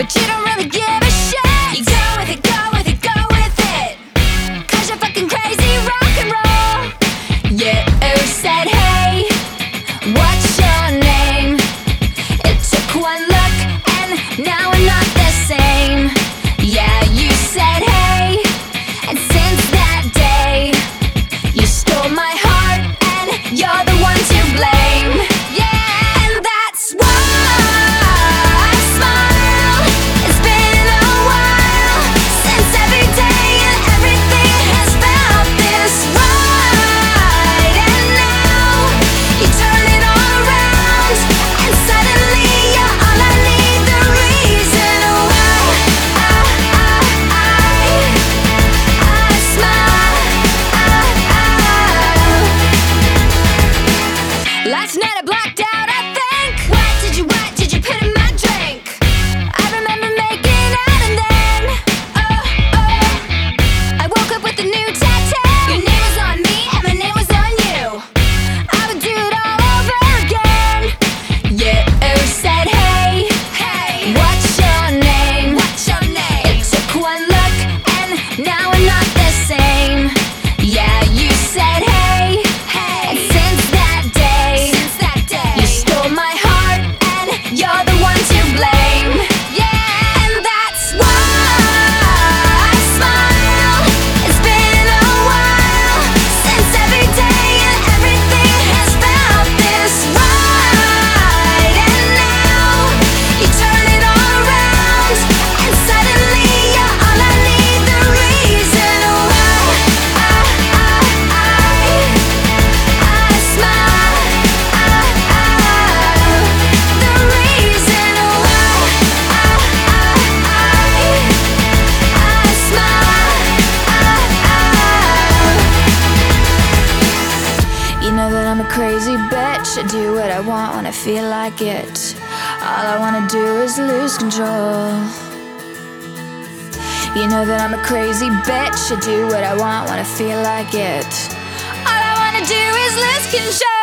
but you don't Last night. Feel like it. All I wanna do is lose control. You know that I'm a crazy bitch. I do what I want when I feel like it. All I wanna do is lose control.